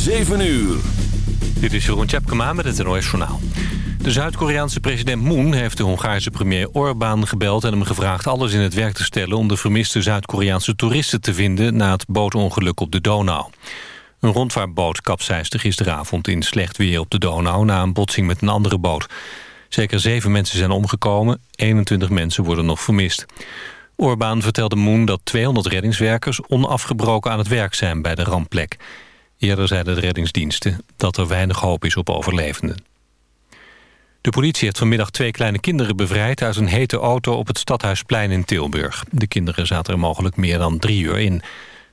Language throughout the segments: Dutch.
7 uur. Dit is Jeroen Tjepkema met het NOS Journaal. De Zuid-Koreaanse president Moon heeft de Hongaarse premier Orbán gebeld... en hem gevraagd alles in het werk te stellen... om de vermiste Zuid-Koreaanse toeristen te vinden... na het bootongeluk op de Donau. Een rondvaartboot kapseisde gisteravond in slecht weer op de Donau... na een botsing met een andere boot. Zeker zeven mensen zijn omgekomen, 21 mensen worden nog vermist. Orbán vertelde Moon dat 200 reddingswerkers onafgebroken aan het werk zijn bij de rampplek. Eerder zeiden de reddingsdiensten dat er weinig hoop is op overlevenden. De politie heeft vanmiddag twee kleine kinderen bevrijd... uit een hete auto op het Stadhuisplein in Tilburg. De kinderen zaten er mogelijk meer dan drie uur in.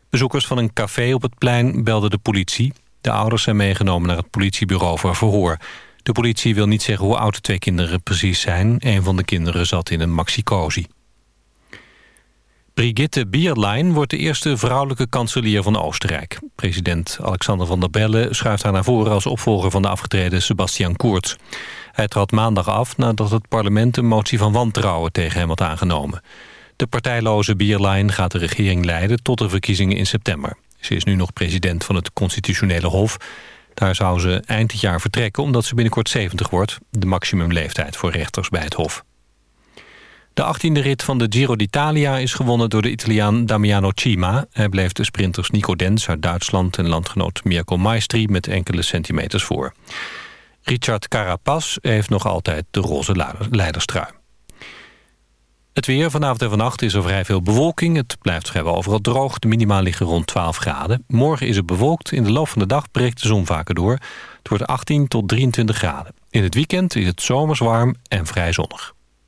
Bezoekers van een café op het plein belden de politie. De ouders zijn meegenomen naar het politiebureau voor verhoor. De politie wil niet zeggen hoe oud de twee kinderen precies zijn. Een van de kinderen zat in een maxicosi. Brigitte Bierlein wordt de eerste vrouwelijke kanselier van Oostenrijk. President Alexander van der Bellen schuift haar naar voren... als opvolger van de afgetreden Sebastian Kurz. Hij trad maandag af nadat het parlement een motie van wantrouwen tegen hem had aangenomen. De partijloze Bierlein gaat de regering leiden tot de verkiezingen in september. Ze is nu nog president van het Constitutionele Hof. Daar zou ze eind dit jaar vertrekken omdat ze binnenkort 70 wordt... de maximumleeftijd voor rechters bij het Hof. De 18e rit van de Giro d'Italia is gewonnen door de Italiaan Damiano Cima. Hij bleef de sprinters Nico Dens uit Duitsland en landgenoot Mirko Maestri met enkele centimeters voor. Richard Carapaz heeft nog altijd de roze leiderstrui. Het weer vanavond en vannacht is er vrij veel bewolking. Het blijft vrijwel overal droog. De minima liggen rond 12 graden. Morgen is het bewolkt. In de loop van de dag breekt de zon vaker door. Het wordt 18 tot 23 graden. In het weekend is het zomers warm en vrij zonnig.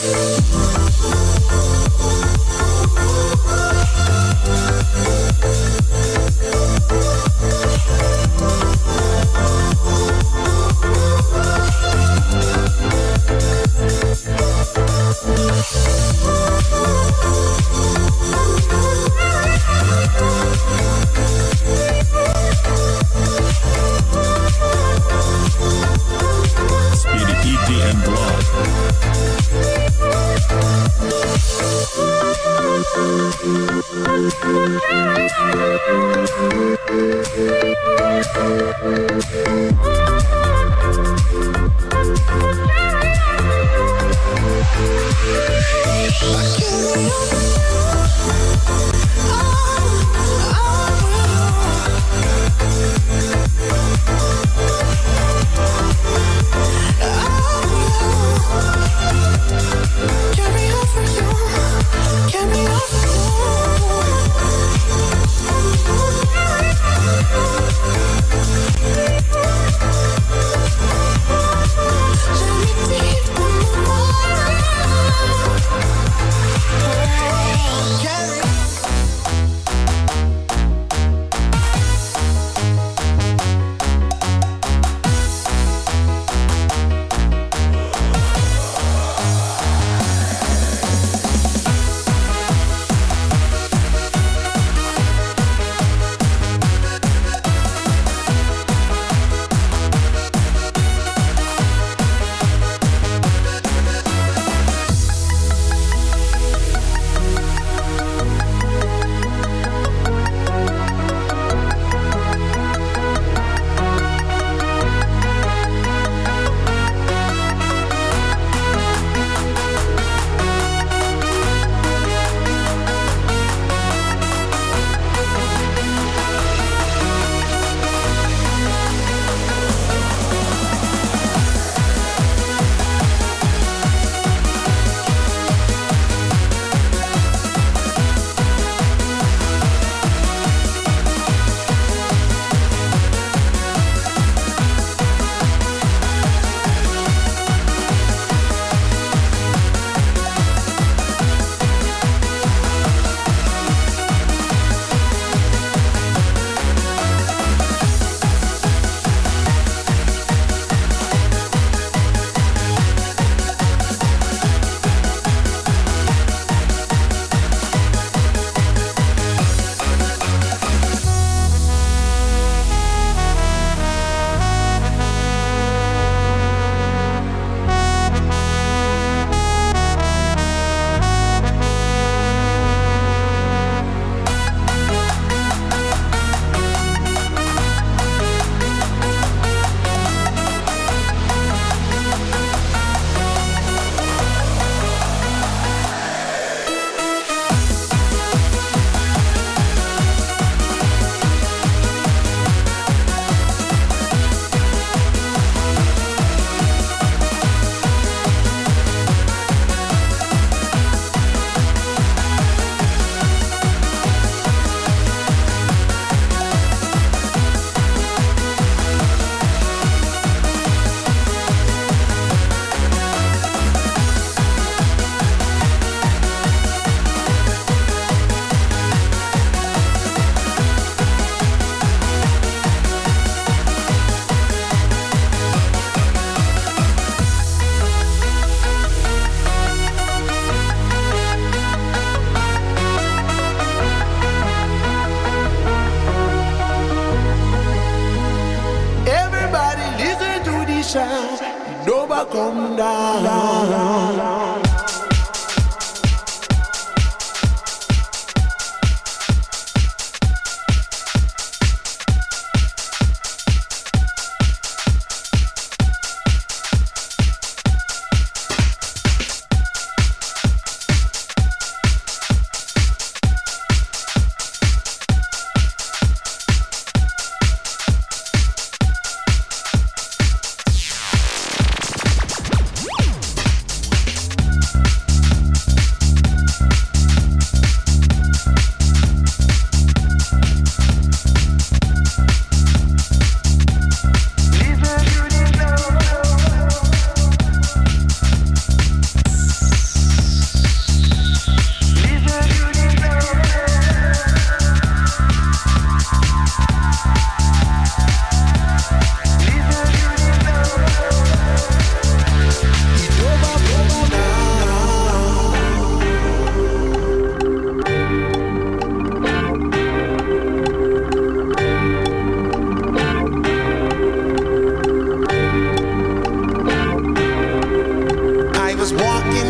Música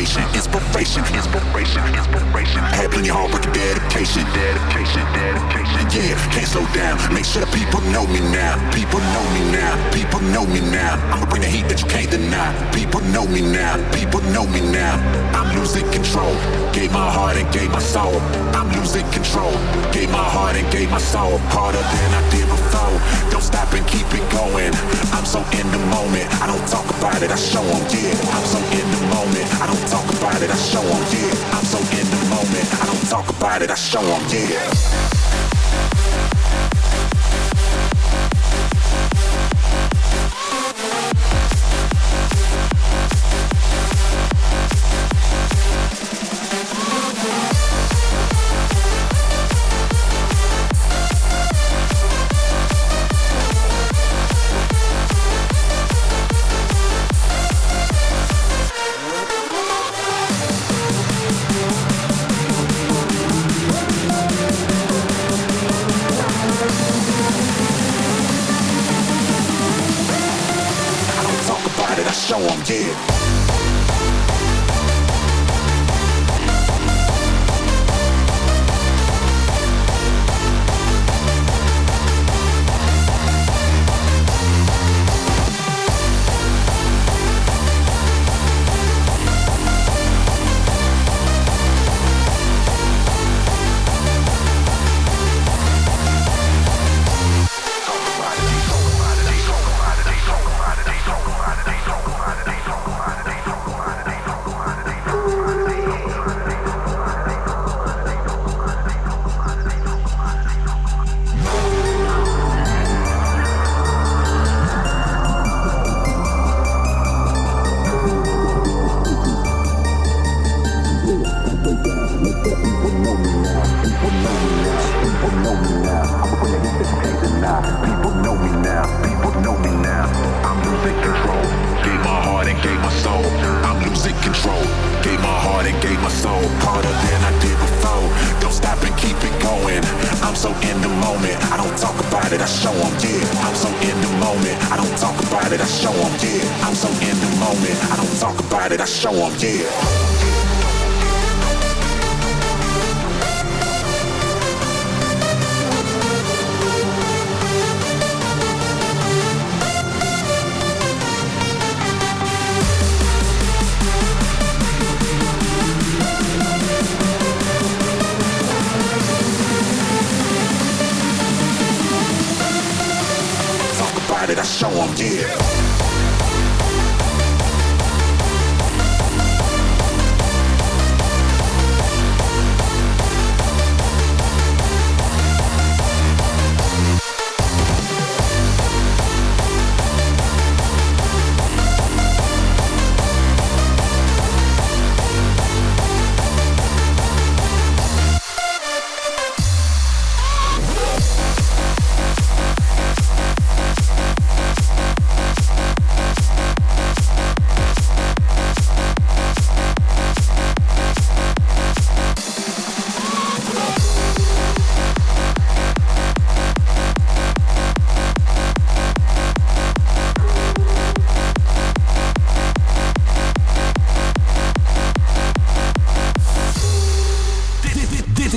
Motivation, inspiration, inspiration, inspiration. Had plenty hard work and dedication, dedication, dedication. Yeah, can't slow down. Make sure the people know me now. People know me now. People know me now. I'ma bring the heat that you can't deny. People know me now. People know me now. I'm losing control. Gave my heart and gave my soul. I'm losing control. Gave my heart and gave my soul. Harder than I did before. Don't stop and keep it going. I'm so in the moment. I don't talk about it. I show 'em. Yeah, I'm so in the moment. I don't talk about it. I show 'em. Yeah, I'm so in the moment. I don't talk about it. I show 'em. Yeah.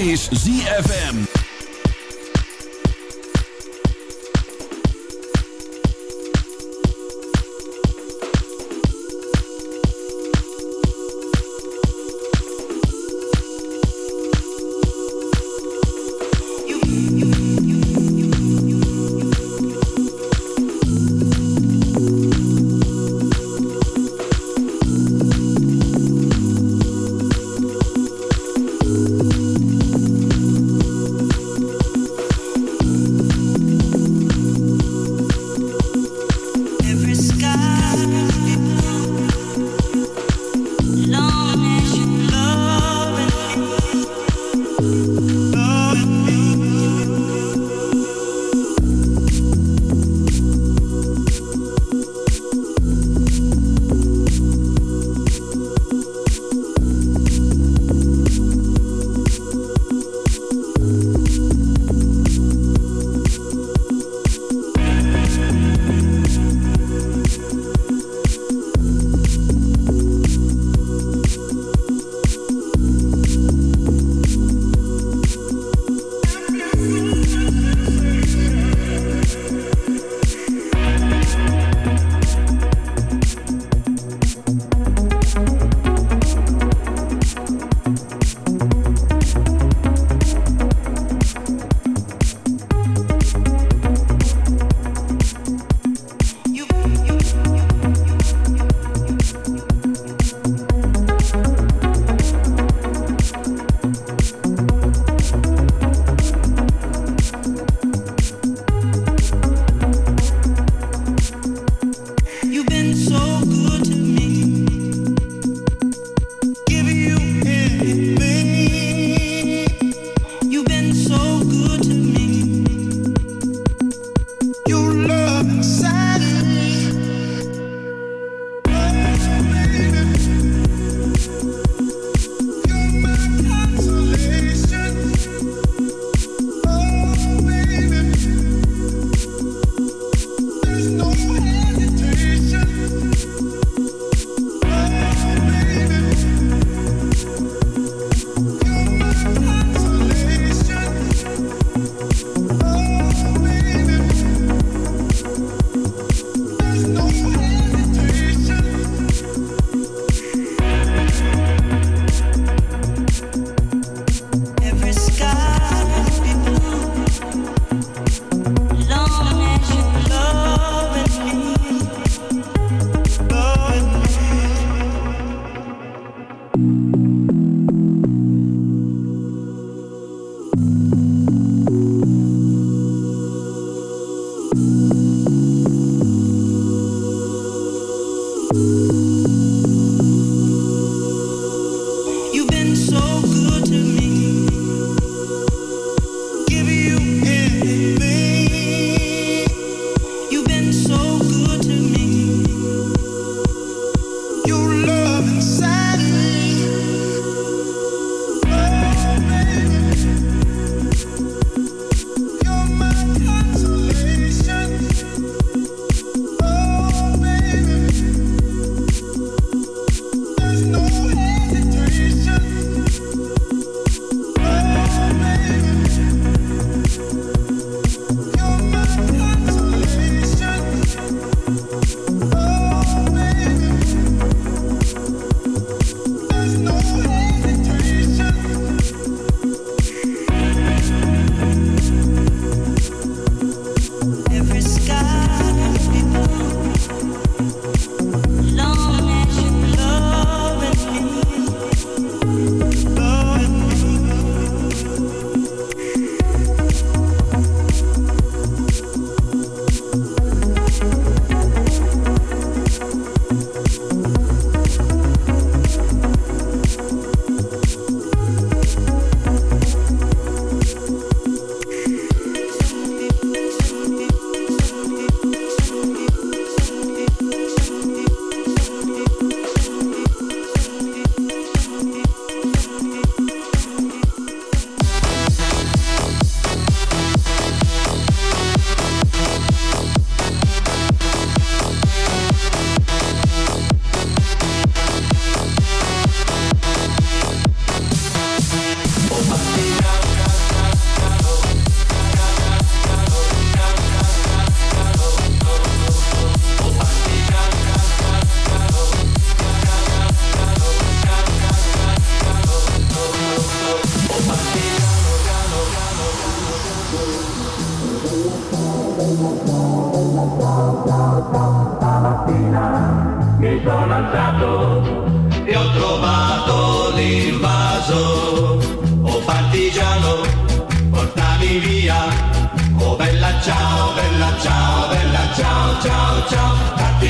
Is ZFM.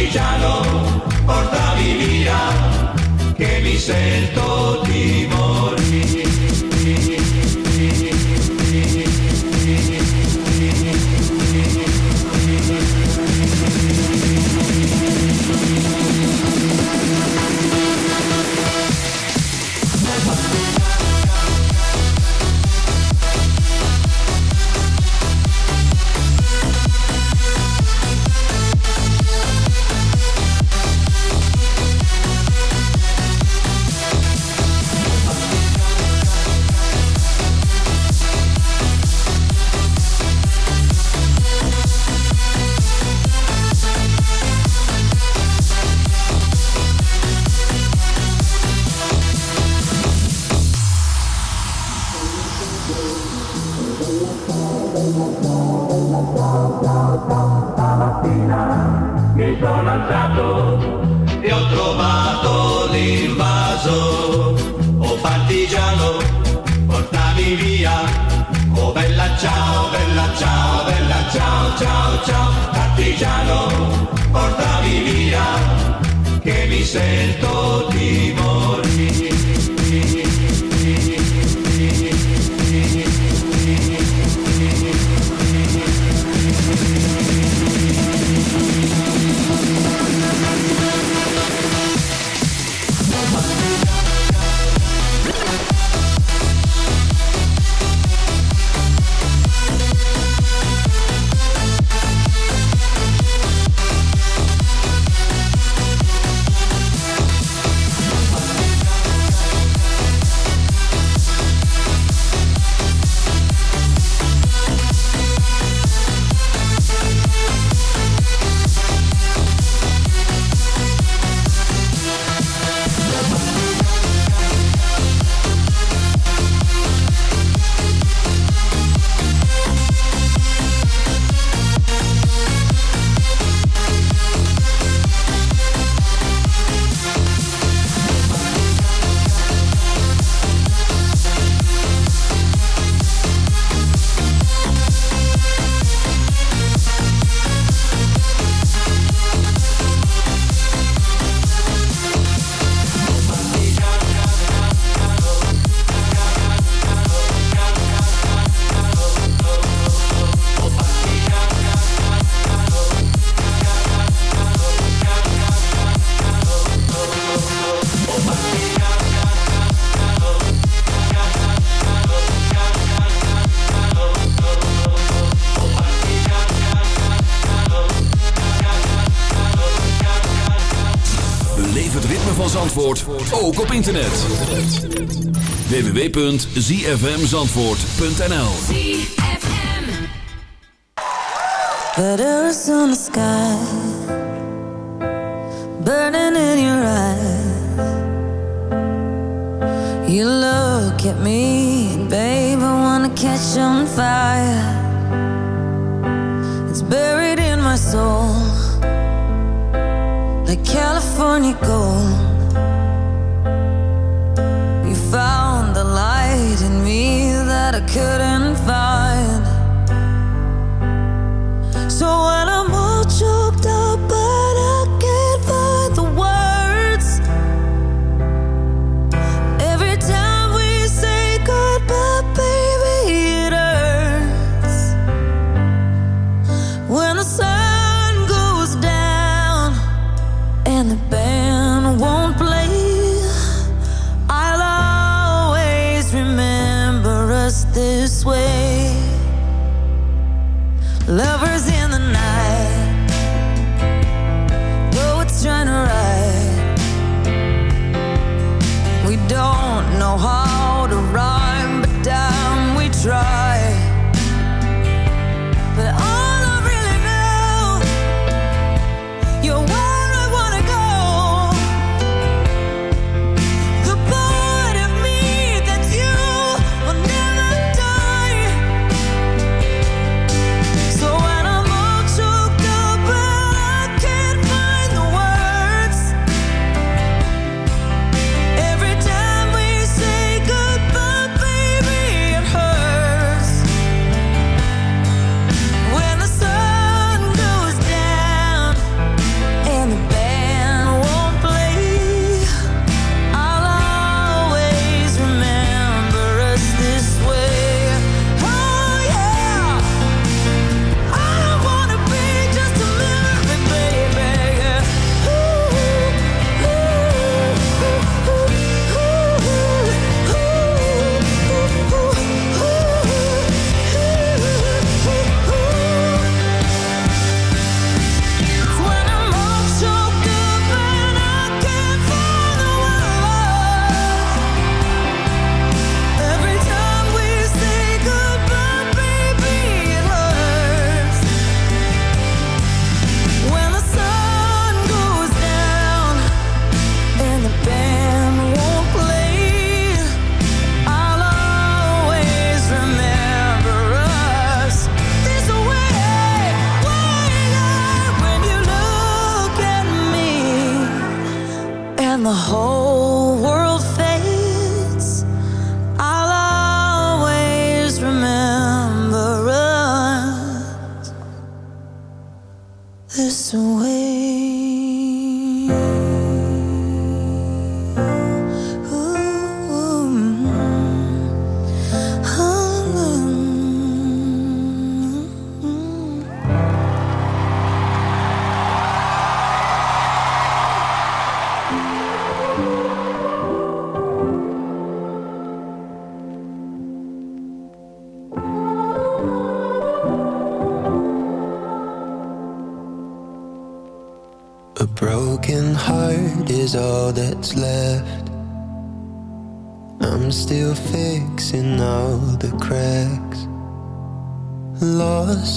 partigiano, portami via, che mi sento di. ook op internet. www.zfmzandvoort.nl Letters on the sky Burning in your eyes. You look at me Babe, I wanna catch on fire. It's buried in my soul Like California gold. couldn't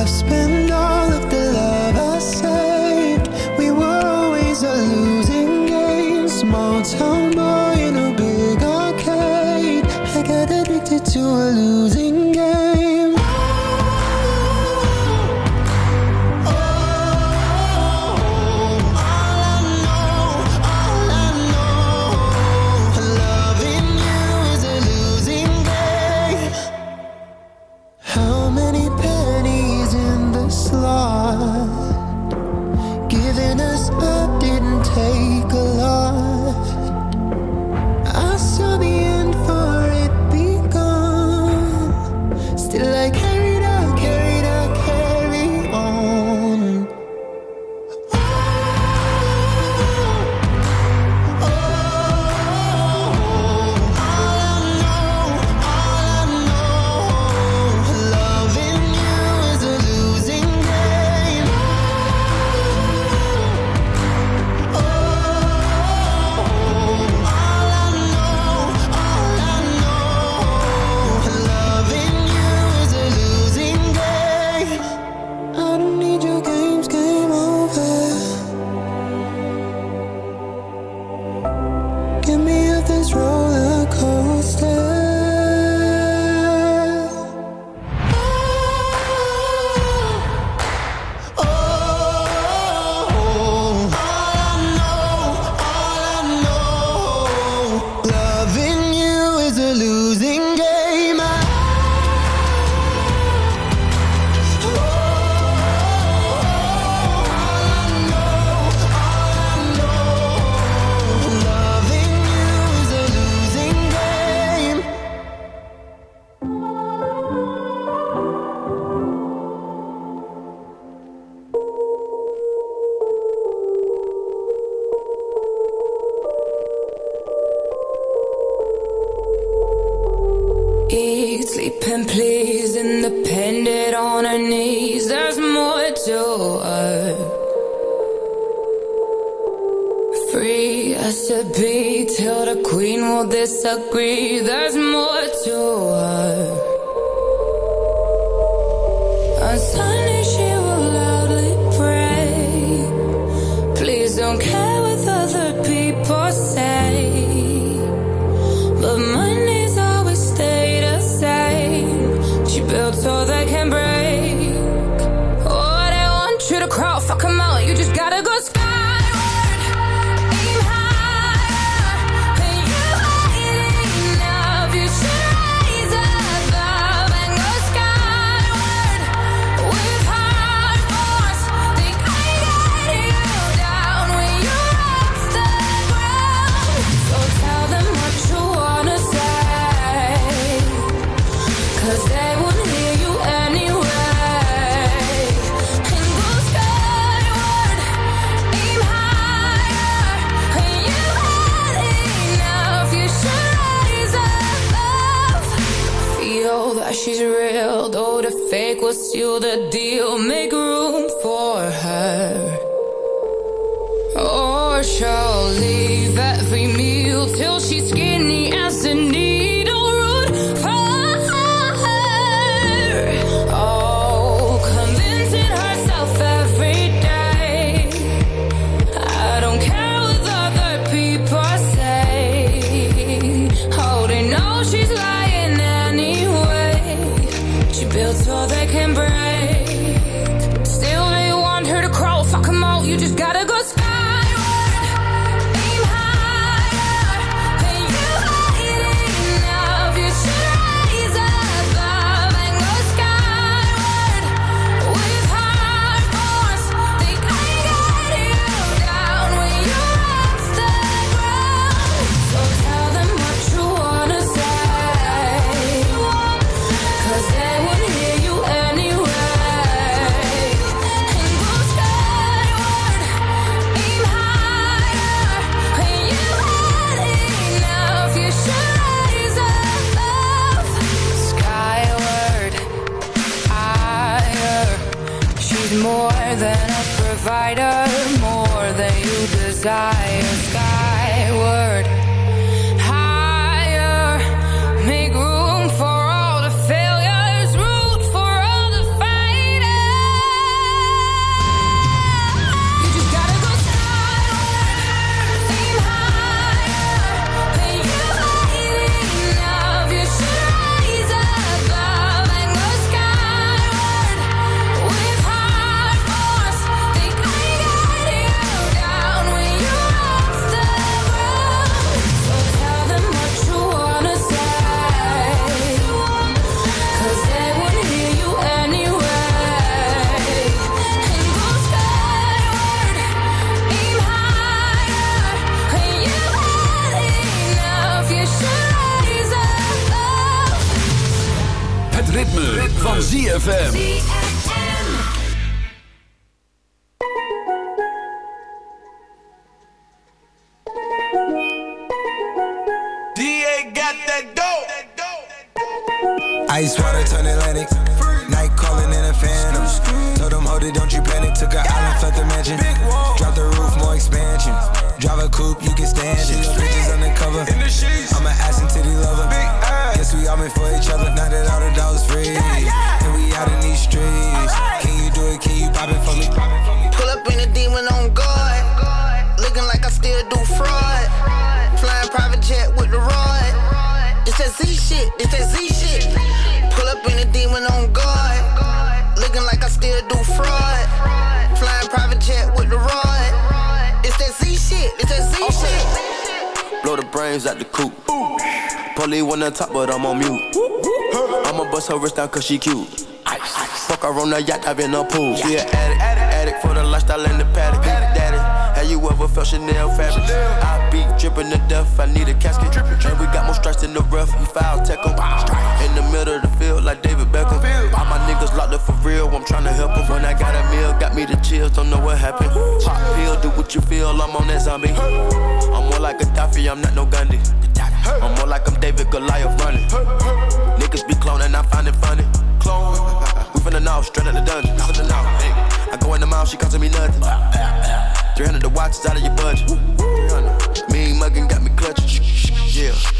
I've spent ZFM. Blow the coop. Polly on top, but I'm on mute. I'ma bust her wrist down cause she cute. Fuck her on the yacht, I've been a pool. She an addict, addict for the lifestyle and the paddock. Daddy, have you ever felt Chanel fabric? I be dripping to death, I need a casket. And we got more strikes in the rough, we foul tech 'em. In the middle of the field, like David Beckham. Locked up for real, I'm tryna help 'em. When I got a meal, got me the chills, don't know what happened. Pop pill, do what you feel, I'm on that zombie. I'm more like a Gaddafi, I'm not no Gandhi. I'm more like I'm David Goliath running. Niggas be cloning, I find it funny. Clone. We finna know, straight out the dungeon. I go in the mouth, she costing me nothing. 300 the watch is out of your budget. 300. Mean muggin' got me clutching. Yeah.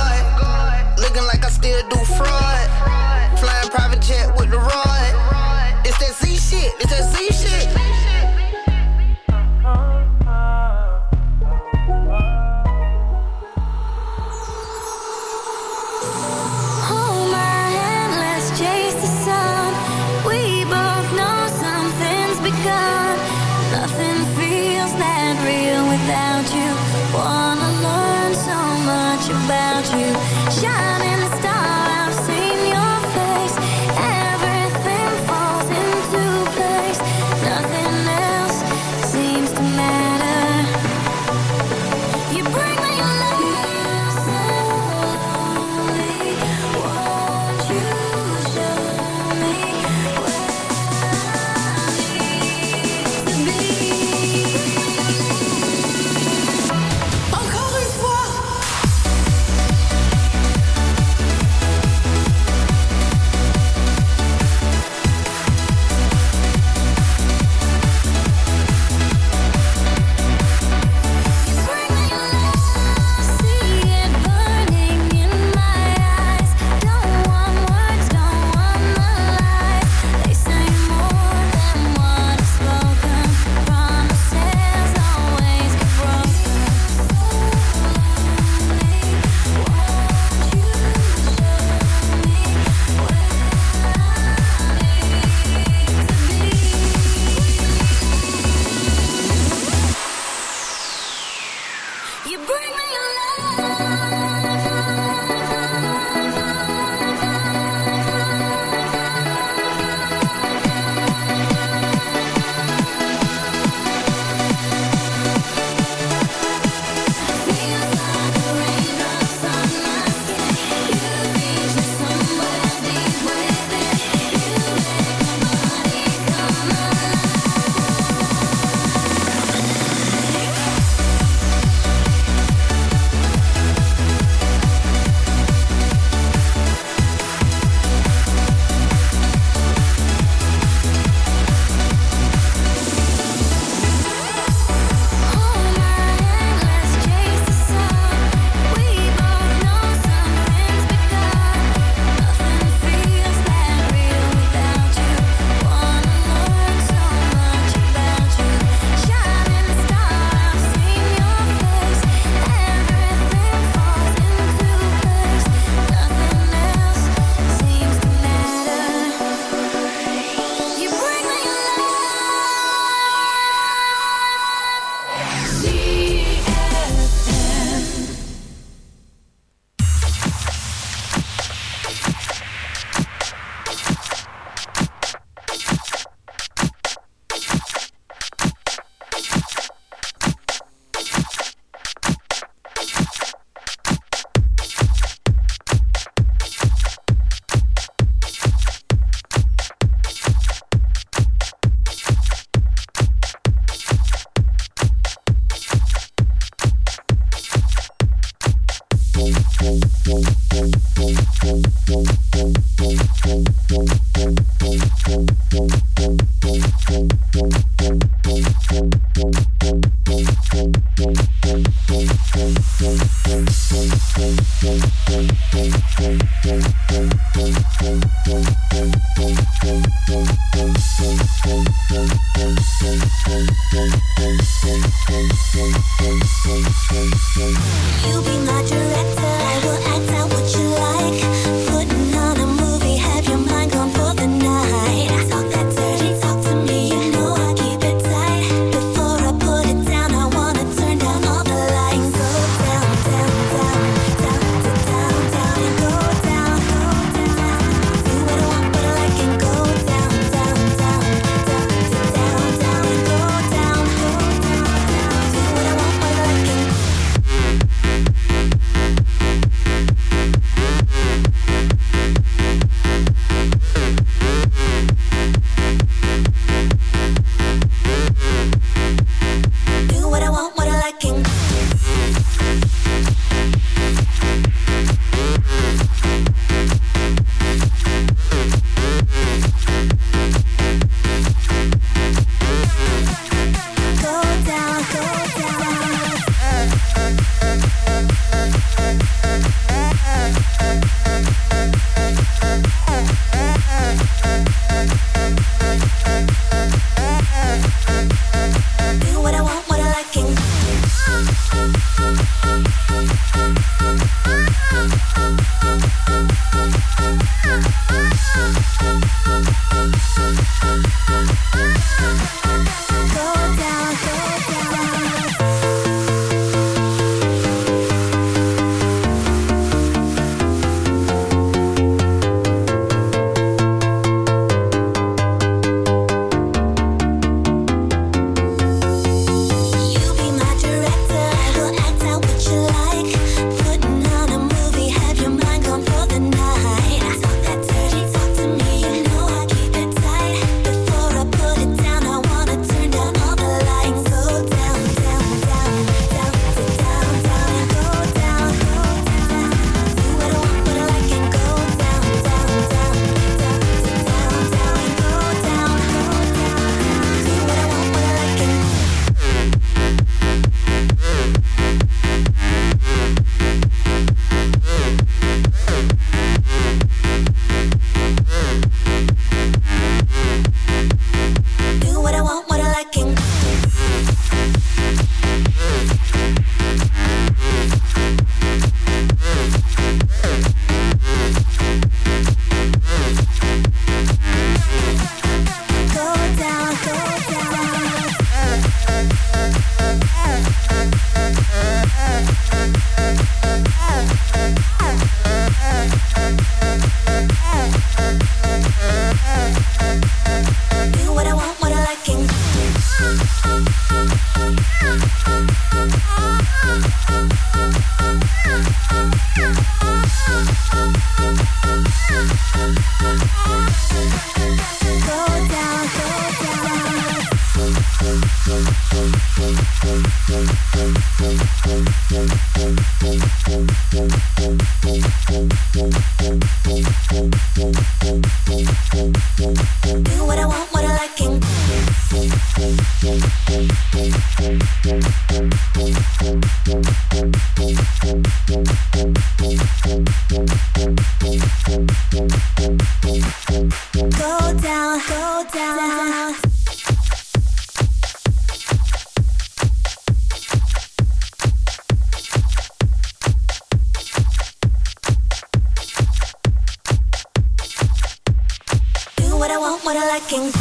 what I want, what I like, and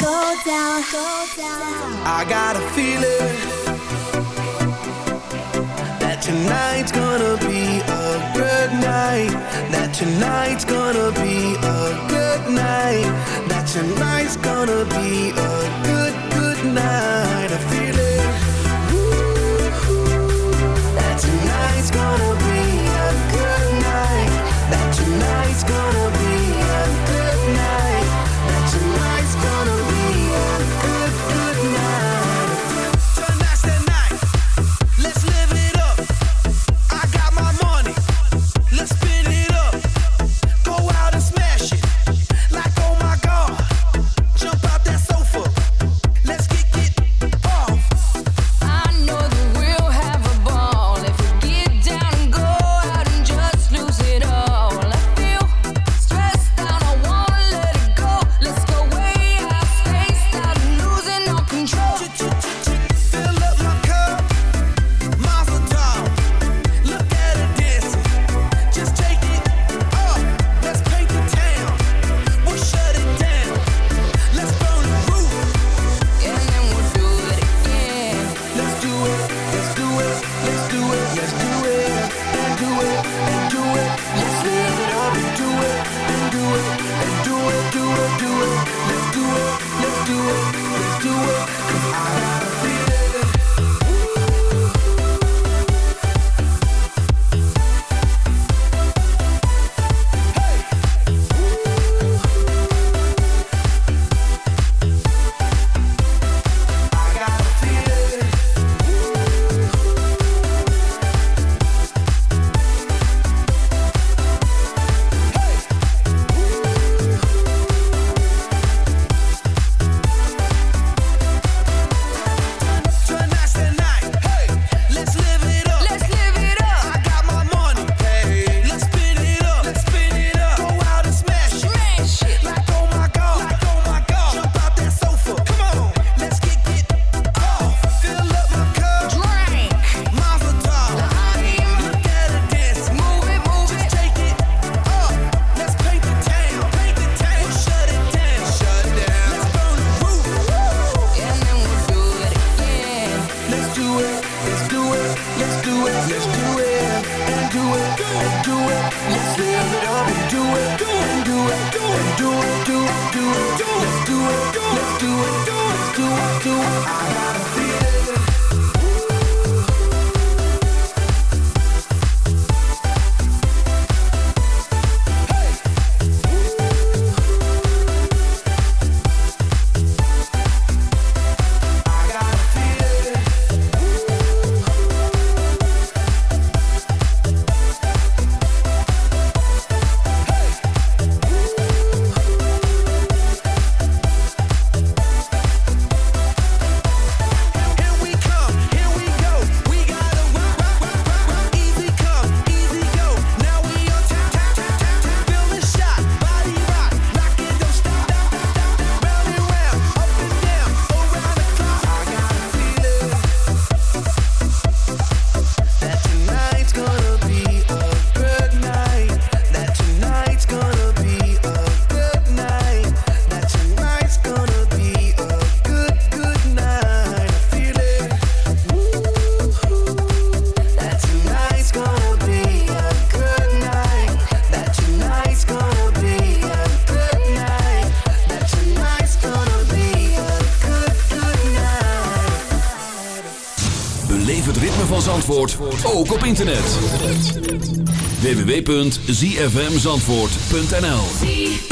go down, go down. I got a feeling that tonight's gonna be a good night. That tonight's gonna be a good night. That tonight's gonna be a good now www.zfmzandvoort.nl